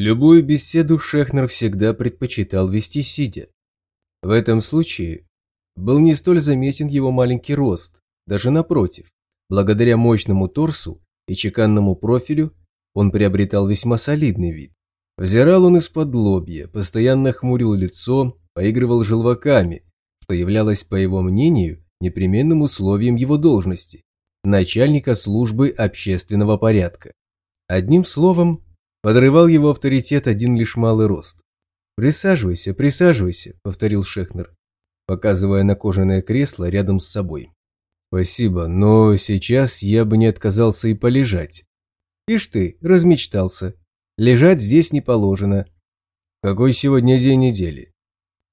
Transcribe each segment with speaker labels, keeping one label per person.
Speaker 1: Любую беседу Шехнер всегда предпочитал вести сидя. В этом случае был не столь заметен его маленький рост, даже напротив. Благодаря мощному торсу и чеканному профилю он приобретал весьма солидный вид. Взирал он из-под лобья, постоянно хмурил лицо, поигрывал желваками, что являлось, по его мнению, непременным условием его должности – начальника службы общественного порядка. Одним словом, подрывал его авторитет один лишь малый рост. «Присаживайся, присаживайся», – повторил Шехнер, показывая на кожаное кресло рядом с собой. «Спасибо, но сейчас я бы не отказался и полежать». «Ишь ты, размечтался. Лежать здесь не положено». «Какой сегодня день недели?»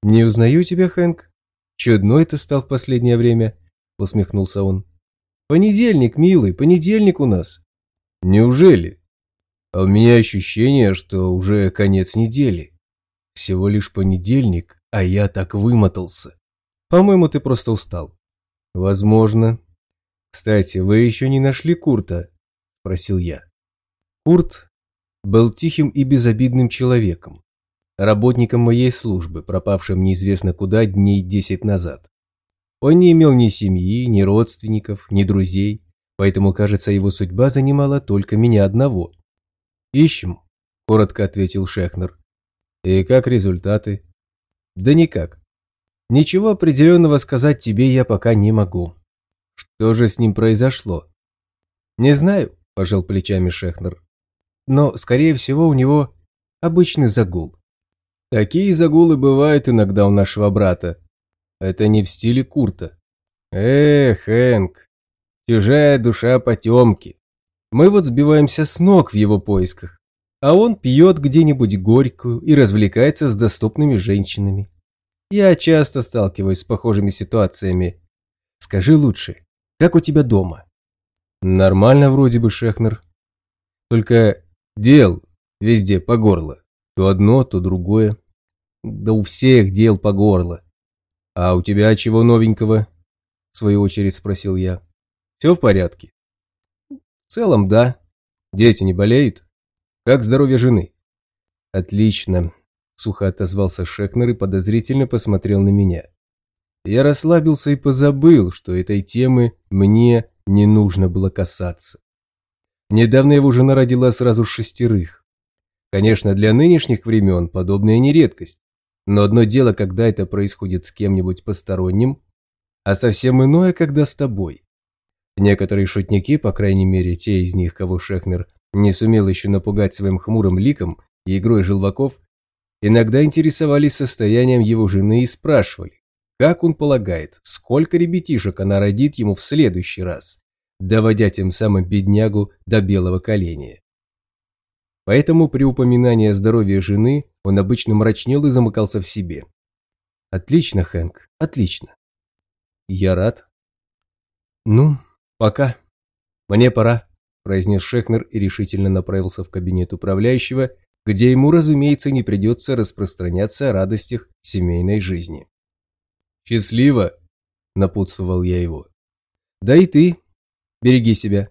Speaker 1: «Не узнаю тебя, Хэнк. Чудной ты стал в последнее время», – усмехнулся он. «Понедельник, милый, понедельник у нас». «Неужели?» А у меня ощущение, что уже конец недели. Всего лишь понедельник, а я так вымотался. По-моему, ты просто устал. Возможно. Кстати, вы еще не нашли Курта? Спросил я. Курт был тихим и безобидным человеком, работником моей службы, пропавшим неизвестно куда дней десять назад. Он не имел ни семьи, ни родственников, ни друзей, поэтому, кажется, его судьба занимала только меня одного. «Ищем», – коротко ответил Шехнер. «И как результаты?» «Да никак. Ничего определенного сказать тебе я пока не могу. Что же с ним произошло?» «Не знаю», – пожал плечами Шехнер. «Но, скорее всего, у него обычный загул. Такие загулы бывают иногда у нашего брата. Это не в стиле Курта. Эх, Хэнк, чужая душа потемки. Мы вот сбиваемся с ног в его поисках, а он пьет где-нибудь горькую и развлекается с доступными женщинами. Я часто сталкиваюсь с похожими ситуациями. Скажи лучше, как у тебя дома? Нормально вроде бы, Шехнер. Только дел везде по горло. То одно, то другое. Да у всех дел по горло. А у тебя чего новенького? В свою очередь спросил я. Все в порядке? В целом, да. Дети не болеют? Как здоровье жены? Отлично. Сухо отозвался Шекнер и подозрительно посмотрел на меня. Я расслабился и позабыл, что этой темы мне не нужно было касаться. Недавно его жена родила сразу шестерых. Конечно, для нынешних времен подобная не редкость. Но одно дело, когда это происходит с кем-нибудь посторонним, а совсем иное, когда с тобой. Некоторые шутники, по крайней мере те из них, кого Шехнер не сумел еще напугать своим хмурым ликом и игрой желваков, иногда интересовались состоянием его жены и спрашивали, как он полагает, сколько ребятишек она родит ему в следующий раз, доводя тем самым беднягу до белого коленя. Поэтому при упоминании о здоровье жены он обычно мрачнел и замыкался в себе. «Отлично, Хэнк, отлично. Я рад». «Ну, «Пока. Мне пора», – произнес Шехнер и решительно направился в кабинет управляющего, где ему, разумеется, не придется распространяться о радостях семейной жизни. «Счастливо!» – напутствовал я его. «Да и ты. Береги себя».